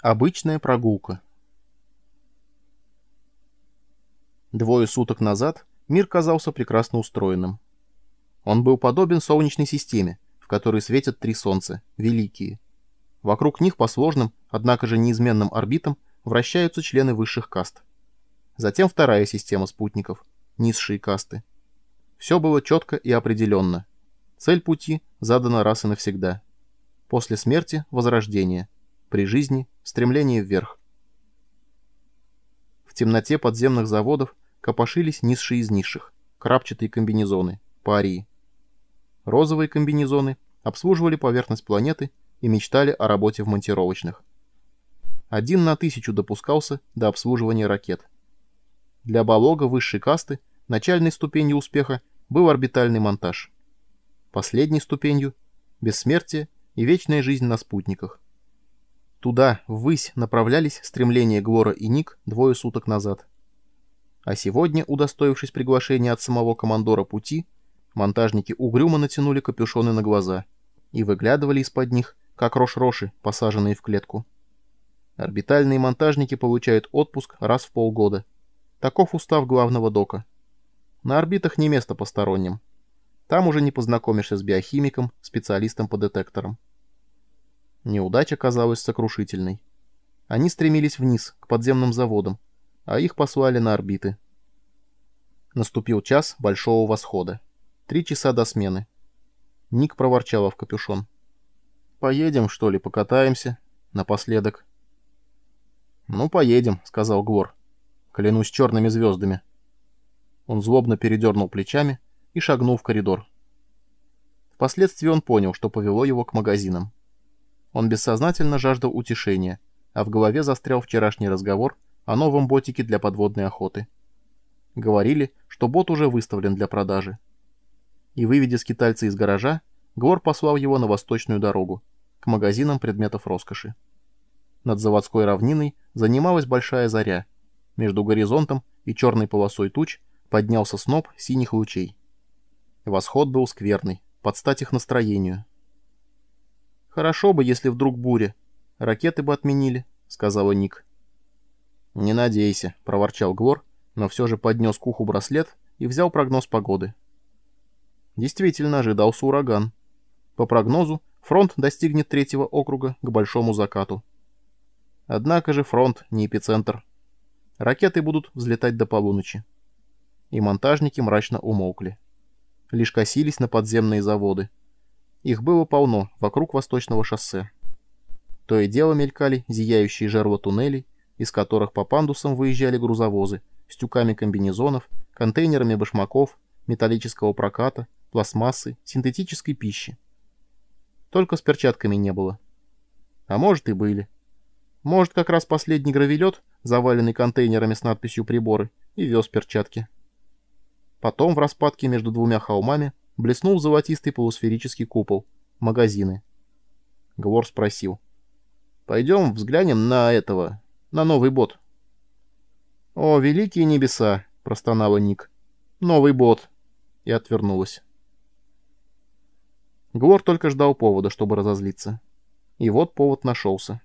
Обычная прогулка. Двое суток назад мир казался прекрасно устроенным. Он был подобен Солнечной системе, в которой светят три Солнца, великие. Вокруг них по сложным, однако же неизменным орбитам вращаются члены высших каст. Затем вторая система спутников, низшие касты. Все было четко и определенно. Цель пути задана раз и навсегда. После смерти — возрождение — при жизни стремление вверх. В темноте подземных заводов копошились низшие из низших, крапчатые комбинезоны, парии. Розовые комбинезоны обслуживали поверхность планеты и мечтали о работе в монтировочных. Один на тысячу допускался до обслуживания ракет. Для балога высшей касты начальной ступенью успеха был орбитальный монтаж. Последней ступенью — бессмертие и вечная жизнь на спутниках. Туда, ввысь, направлялись стремления Глора и Ник двое суток назад. А сегодня, удостоившись приглашения от самого командора пути, монтажники угрюмо натянули капюшоны на глаза и выглядывали из-под них, как рожь-роши, посаженные в клетку. Орбитальные монтажники получают отпуск раз в полгода. Таков устав главного дока. На орбитах не место посторонним. Там уже не познакомишься с биохимиком, специалистом по детекторам. Неудача казалась сокрушительной. Они стремились вниз, к подземным заводам, а их послали на орбиты. Наступил час большого восхода. Три часа до смены. Ник проворчала в капюшон. «Поедем, что ли, покатаемся?» Напоследок. «Ну, поедем», — сказал Глор. «Клянусь черными звездами». Он злобно передернул плечами и шагнул в коридор. Впоследствии он понял, что повело его к магазинам. Он бессознательно жаждал утешения, а в голове застрял вчерашний разговор о новом ботике для подводной охоты. Говорили, что бот уже выставлен для продажи. И выведя скитальца из гаража, Гор послал его на восточную дорогу, к магазинам предметов роскоши. Над заводской равниной занималась большая заря. Между горизонтом и черной полосой туч поднялся сноп синих лучей. Восход был скверный, под стать их настроению. «Хорошо бы, если вдруг буря. Ракеты бы отменили», — сказала Ник. «Не надейся», — проворчал Глор, но все же поднес к уху браслет и взял прогноз погоды. Действительно ожидался ураган. По прогнозу, фронт достигнет третьего округа к большому закату. Однако же фронт не эпицентр. Ракеты будут взлетать до полуночи. И монтажники мрачно умолкли. Лишь косились на подземные заводы. Их было полно вокруг Восточного шоссе. То и дело мелькали зияющие жерла туннелей, из которых по пандусам выезжали грузовозы с тюками комбинезонов, контейнерами башмаков, металлического проката, пластмассы, синтетической пищи. Только с перчатками не было. А может и были. Может, как раз последний гравелет, заваленный контейнерами с надписью «Приборы», и вез перчатки. Потом в распадке между двумя холмами блеснул золотистый полусферический купол. Магазины. Глор спросил. «Пойдем взглянем на этого, на новый бот». «О, великие небеса!» — простонала Ник. «Новый бот!» И отвернулась. Глор только ждал повода, чтобы разозлиться. И вот повод нашелся.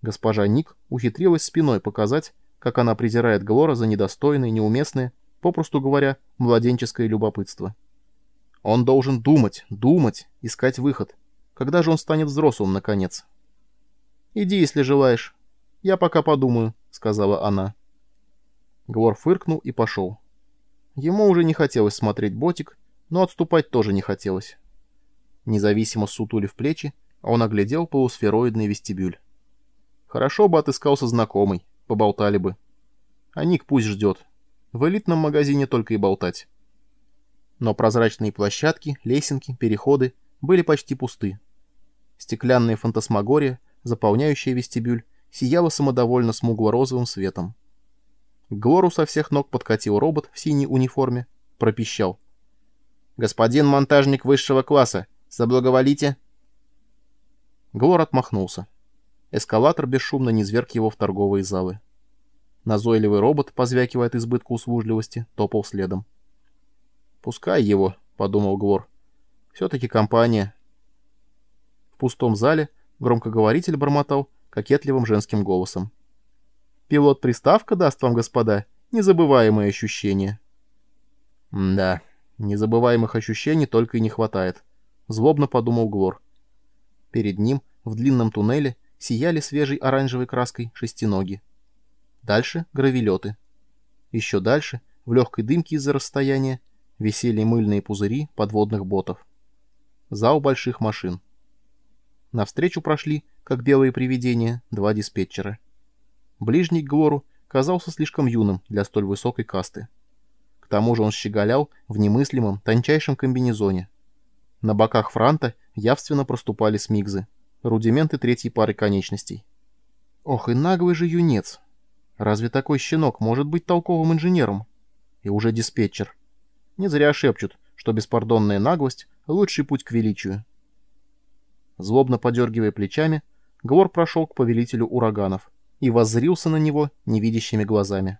Госпожа Ник ухитрилась спиной показать, как она презирает Глора за недостойное, неуместное, попросту говоря, младенческое любопытство. Он должен думать, думать, искать выход. Когда же он станет взрослым, наконец? «Иди, если желаешь. Я пока подумаю», — сказала она. Глор фыркнул и пошел. Ему уже не хотелось смотреть ботик, но отступать тоже не хотелось. Независимо сутулив плечи, он оглядел полусфероидный вестибюль. Хорошо бы отыскался знакомый, поболтали бы. А Ник пусть ждет. В элитном магазине только и болтать но прозрачные площадки, лесенки, переходы были почти пусты. Стеклянная фантасмагория, заполняющая вестибюль, сияла самодовольно смугло-розовым светом. К Глору со всех ног подкатил робот в синей униформе, пропищал. «Господин монтажник высшего класса, заблаговолите!» Глор отмахнулся. Эскалатор бесшумно низверг его в торговые залы. Назойливый робот, позвякивая от избытка услужливости, топал следом. «Пускай его», — подумал Глор. «Все-таки компания». В пустом зале громкоговоритель бормотал кокетливым женским голосом. «Пилот-приставка даст вам, господа, незабываемые ощущения». «Да, незабываемых ощущений только и не хватает», — злобно подумал Глор. Перед ним, в длинном туннеле, сияли свежей оранжевой краской шестиноги. Дальше — гравелеты. Еще дальше, в легкой дымке из-за расстояния, висели мыльные пузыри подводных ботов. Зал больших машин. Навстречу прошли, как белые привидения, два диспетчера. Ближний к Глору казался слишком юным для столь высокой касты. К тому же он щеголял в немыслимом, тончайшем комбинезоне. На боках франта явственно проступали смигзы, рудименты третьей пары конечностей. Ох, и наглый же юнец! Разве такой щенок может быть толковым инженером? И уже диспетчер. Не зря шепчут, что беспардонная наглость — лучший путь к величию. Злобно подергивая плечами, Глор прошел к повелителю ураганов и воззрился на него невидящими глазами.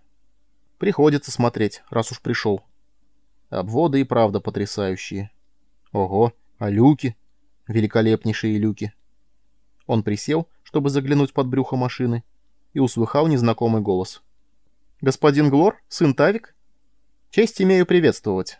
Приходится смотреть, раз уж пришел. Обводы и правда потрясающие. Ого, а люки? Великолепнейшие люки. Он присел, чтобы заглянуть под брюхо машины, и услыхал незнакомый голос. «Господин Глор? Сын Тавик?» «Честь имею приветствовать.